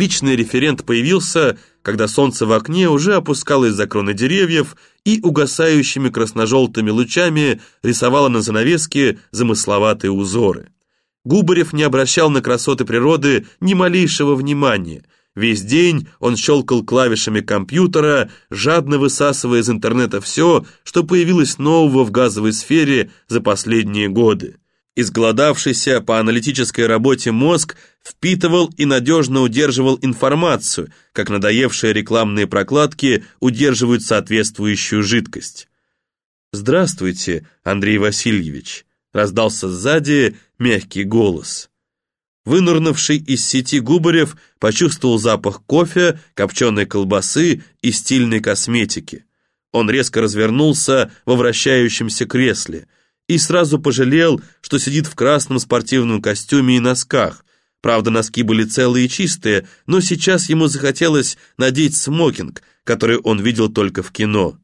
Личный референт появился, когда солнце в окне уже опускалось за кроны деревьев и угасающими красно-желтыми лучами рисовало на занавеске замысловатые узоры. Губарев не обращал на красоты природы ни малейшего внимания. Весь день он щелкал клавишами компьютера, жадно высасывая из интернета все, что появилось нового в газовой сфере за последние годы. Изголодавшийся по аналитической работе мозг впитывал и надежно удерживал информацию, как надоевшие рекламные прокладки удерживают соответствующую жидкость. «Здравствуйте, Андрей Васильевич», — раздался сзади мягкий голос. Вынурнувший из сети Губарев почувствовал запах кофе, копченой колбасы и стильной косметики. Он резко развернулся во вращающемся кресле — и сразу пожалел, что сидит в красном спортивном костюме и носках. Правда, носки были целые и чистые, но сейчас ему захотелось надеть смокинг, который он видел только в кино.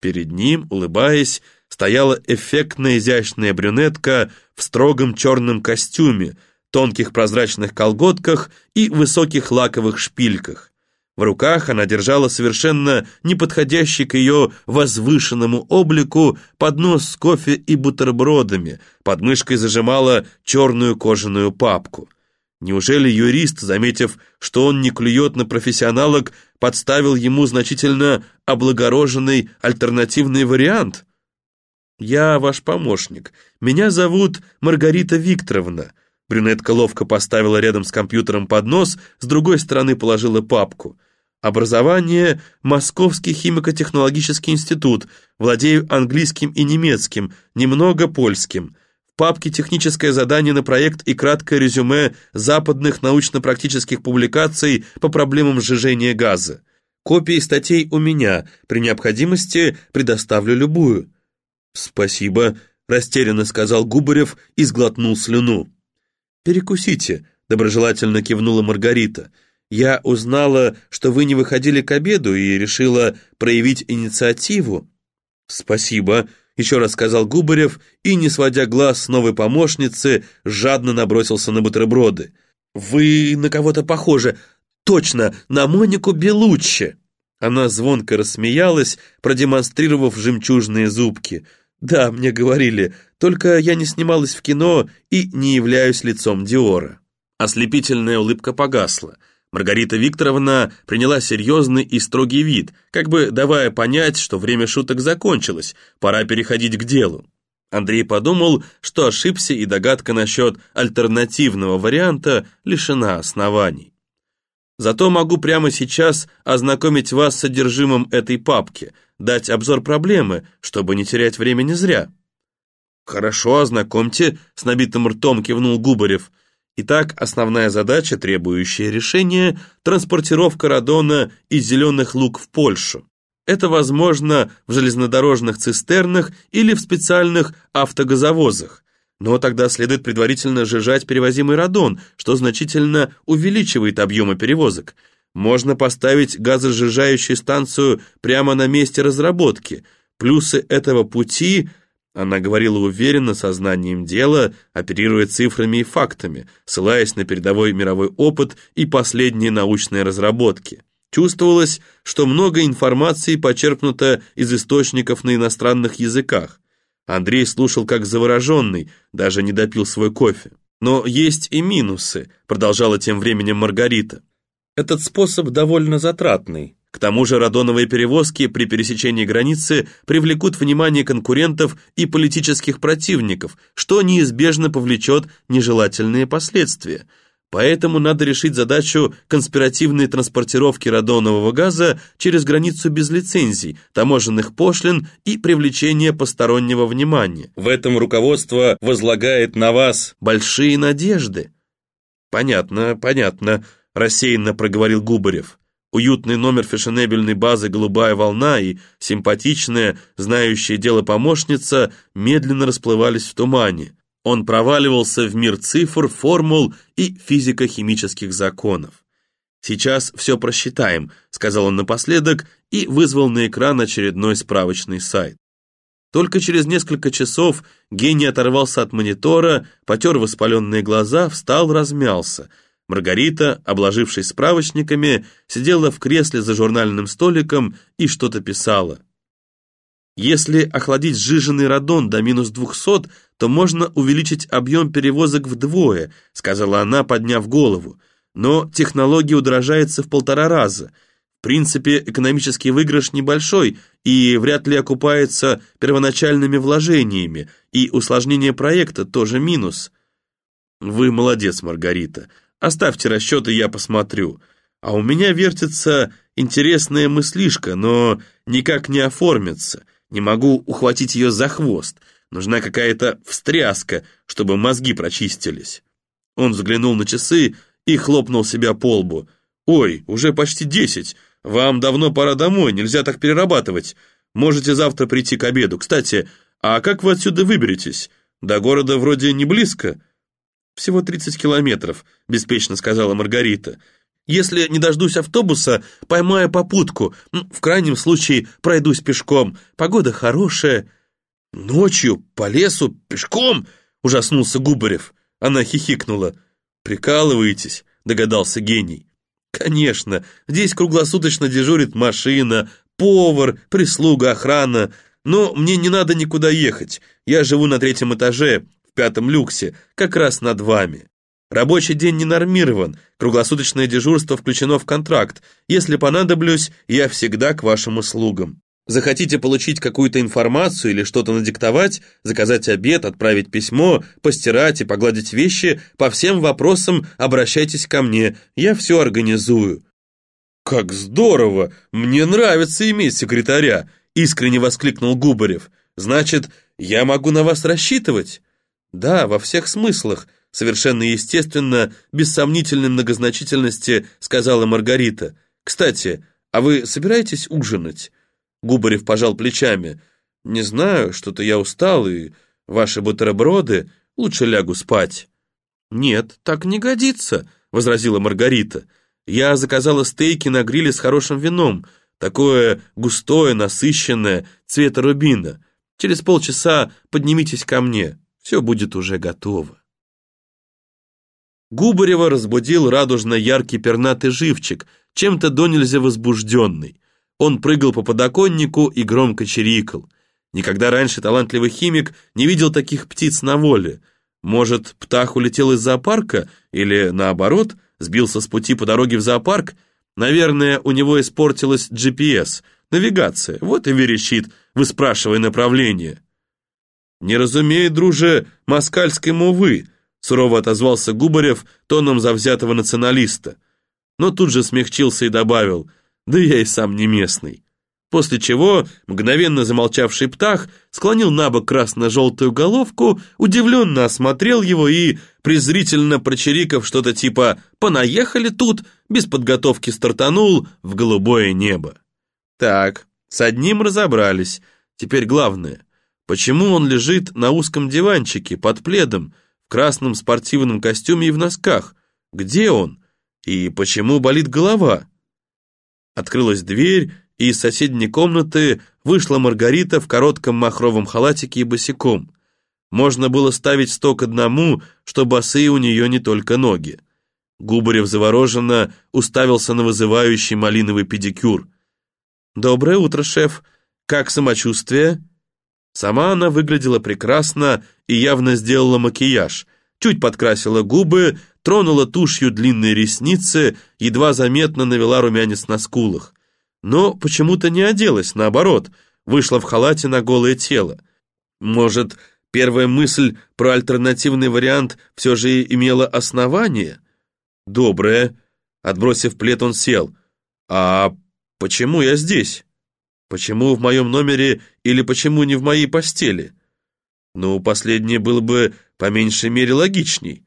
Перед ним, улыбаясь, стояла эффектная изящная брюнетка в строгом черном костюме, тонких прозрачных колготках и высоких лаковых шпильках. В руках она держала совершенно неподходящий к ее возвышенному облику поднос с кофе и бутербродами, под мышкой зажимала черную кожаную папку. Неужели юрист, заметив, что он не клюет на профессионалок, подставил ему значительно облагороженный альтернативный вариант? «Я ваш помощник. Меня зовут Маргарита Викторовна». Брюнетка ловко поставила рядом с компьютером поднос, с другой стороны положила папку. Образование – Московский химико-технологический институт, владею английским и немецким, немного польским. Папке техническое задание на проект и краткое резюме западных научно-практических публикаций по проблемам сжижения газа. Копии статей у меня, при необходимости предоставлю любую. «Спасибо», – растерянно сказал Губарев и сглотнул слюну. «Перекусите», – доброжелательно кивнула Маргарита – я узнала, что вы не выходили к обеду и решила проявить инициативу». «Спасибо», — еще раз сказал Губарев и, не сводя глаз с новой помощницы, жадно набросился на бутерброды. «Вы на кого-то похожи. Точно, на Монику Белуччи». Она звонко рассмеялась, продемонстрировав жемчужные зубки. «Да, мне говорили, только я не снималась в кино и не являюсь лицом Диора». Ослепительная улыбка погасла. Маргарита Викторовна приняла серьезный и строгий вид, как бы давая понять, что время шуток закончилось, пора переходить к делу. Андрей подумал, что ошибся и догадка насчет альтернативного варианта лишена оснований. Зато могу прямо сейчас ознакомить вас с содержимым этой папки, дать обзор проблемы, чтобы не терять времени зря. «Хорошо, ознакомьте», — с набитым ртом кивнул Губарев — Итак, основная задача, требующая решения, транспортировка радона из зеленых луг в Польшу. Это возможно в железнодорожных цистернах или в специальных автогазовозах. Но тогда следует предварительно сжижать перевозимый радон, что значительно увеличивает объемы перевозок. Можно поставить газосжижающую станцию прямо на месте разработки. Плюсы этого пути – она говорила уверенно, сознанием дела, оперируя цифрами и фактами, ссылаясь на передовой мировой опыт и последние научные разработки. Чувствовалось, что много информации почерпнуто из источников на иностранных языках. Андрей слушал как завороженный, даже не допил свой кофе. «Но есть и минусы», — продолжала тем временем Маргарита. «Этот способ довольно затратный. К тому же радоновые перевозки при пересечении границы привлекут внимание конкурентов и политических противников, что неизбежно повлечет нежелательные последствия. Поэтому надо решить задачу конспиративной транспортировки радонового газа через границу без лицензий, таможенных пошлин и привлечения постороннего внимания. В этом руководство возлагает на вас большие надежды. Понятно, понятно, рассеянно проговорил Губарев. Уютный номер фешенебельной базы «Голубая волна» и симпатичная, знающая дело помощница медленно расплывались в тумане. Он проваливался в мир цифр, формул и физико-химических законов. «Сейчас все просчитаем», — сказал он напоследок и вызвал на экран очередной справочный сайт. Только через несколько часов гений оторвался от монитора, потер воспаленные глаза, встал, размялся — Маргарита, обложившись справочниками, сидела в кресле за журнальным столиком и что-то писала. Если охладить сжиженный радон до минус 200, то можно увеличить объем перевозок вдвое, сказала она, подняв голову. Но технология удорожается в полтора раза. В принципе, экономический выигрыш небольшой и вряд ли окупается первоначальными вложениями, и усложнение проекта тоже минус. Вы молодец, Маргарита. Оставьте расчеты, я посмотрю. А у меня вертится интересная мыслишка, но никак не оформится. Не могу ухватить ее за хвост. Нужна какая-то встряска, чтобы мозги прочистились. Он взглянул на часы и хлопнул себя по лбу. «Ой, уже почти десять. Вам давно пора домой, нельзя так перерабатывать. Можете завтра прийти к обеду. Кстати, а как вы отсюда выберетесь? До города вроде не близко». «Всего тридцать километров», — беспечно сказала Маргарита. «Если не дождусь автобуса, поймаю попутку. В крайнем случае пройдусь пешком. Погода хорошая». «Ночью? По лесу? Пешком?» — ужаснулся Губарев. Она хихикнула. «Прикалываетесь?» — догадался гений. «Конечно, здесь круглосуточно дежурит машина, повар, прислуга, охрана. Но мне не надо никуда ехать. Я живу на третьем этаже, пятом люксе, как раз над вами. Рабочий день не нормирован, круглосуточное дежурство включено в контракт. Если понадоблюсь, я всегда к вашим услугам. Захотите получить какую-то информацию или что-то надиктовать, заказать обед, отправить письмо, постирать и погладить вещи, по всем вопросам обращайтесь ко мне, я все организую». «Как здорово! Мне нравится иметь секретаря!» — искренне воскликнул Губарев. «Значит, я могу на вас рассчитывать?» «Да, во всех смыслах», — совершенно естественно, без сомнительной многозначительности сказала Маргарита. «Кстати, а вы собираетесь ужинать?» Губарев пожал плечами. «Не знаю, что-то я устал, и ваши бутерброды, лучше лягу спать». «Нет, так не годится», — возразила Маргарита. «Я заказала стейки на гриле с хорошим вином, такое густое, насыщенное, цвета рубина. Через полчаса поднимитесь ко мне, все будет уже готово». Губарева разбудил радужно-яркий пернатый живчик, чем-то до нельзя возбужденный. Он прыгал по подоконнику и громко чирикал. Никогда раньше талантливый химик не видел таких птиц на воле. Может, птах улетел из зоопарка или, наоборот, сбился с пути по дороге в зоопарк? Наверное, у него испортилась GPS, навигация, вот и верещит, выспрашивая направление. «Не разумеет, друже, москальскому вы», сурово отозвался Губарев тоном завзятого националиста. Но тут же смягчился и добавил – да я и сам не местный. После чего мгновенно замолчавший птах склонил на бок красно-желтую головку, удивленно осмотрел его и, презрительно прочирикав что-то типа «понаехали тут», без подготовки стартанул в голубое небо. Так, с одним разобрались. Теперь главное, почему он лежит на узком диванчике под пледом, в красном спортивном костюме и в носках? Где он? И почему болит голова? Открылась дверь, и из соседней комнаты вышла Маргарита в коротком махровом халатике и босиком. Можно было ставить сто к одному, что босые у нее не только ноги. Губарев завороженно уставился на вызывающий малиновый педикюр. «Доброе утро, шеф. Как самочувствие?» Сама она выглядела прекрасно и явно сделала макияж, чуть подкрасила губы, тронула тушью длинные ресницы, едва заметно навела румянец на скулах. Но почему-то не оделась, наоборот, вышла в халате на голое тело. Может, первая мысль про альтернативный вариант все же имела основание? Доброе. Отбросив плед, он сел. А почему я здесь? Почему в моем номере или почему не в моей постели? Ну, последнее было бы по меньшей мере логичней.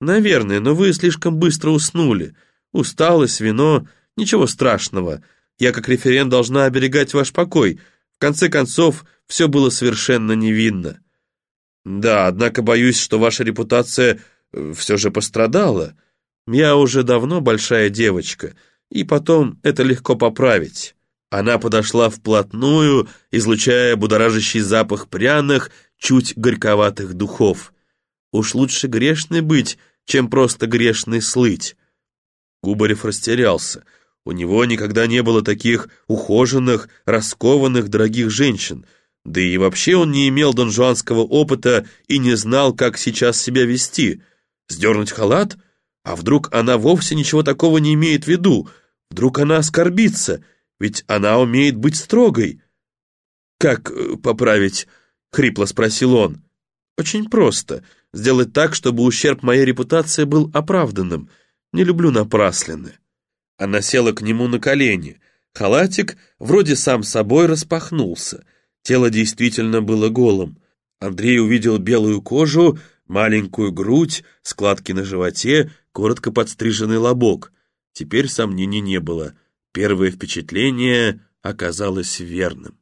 «Наверное, но вы слишком быстро уснули. Усталость, вино, ничего страшного. Я как референт должна оберегать ваш покой. В конце концов, все было совершенно невинно». «Да, однако боюсь, что ваша репутация э, все же пострадала. Я уже давно большая девочка, и потом это легко поправить». Она подошла вплотную, излучая будоражащий запах пряных, чуть горьковатых духов. Уж лучше грешной быть, чем просто грешный слыть. Губарев растерялся. У него никогда не было таких ухоженных, раскованных, дорогих женщин. Да и вообще он не имел донжуанского опыта и не знал, как сейчас себя вести. Сдернуть халат? А вдруг она вовсе ничего такого не имеет в виду? Вдруг она оскорбится? Ведь она умеет быть строгой. «Как э, поправить?» — хрипло спросил он. «Очень просто. Сделать так, чтобы ущерб моей репутации был оправданным. Не люблю напраслины». Она села к нему на колени. Халатик вроде сам собой распахнулся. Тело действительно было голым. Андрей увидел белую кожу, маленькую грудь, складки на животе, коротко подстриженный лобок. Теперь сомнений не было. Первое впечатление оказалось верным.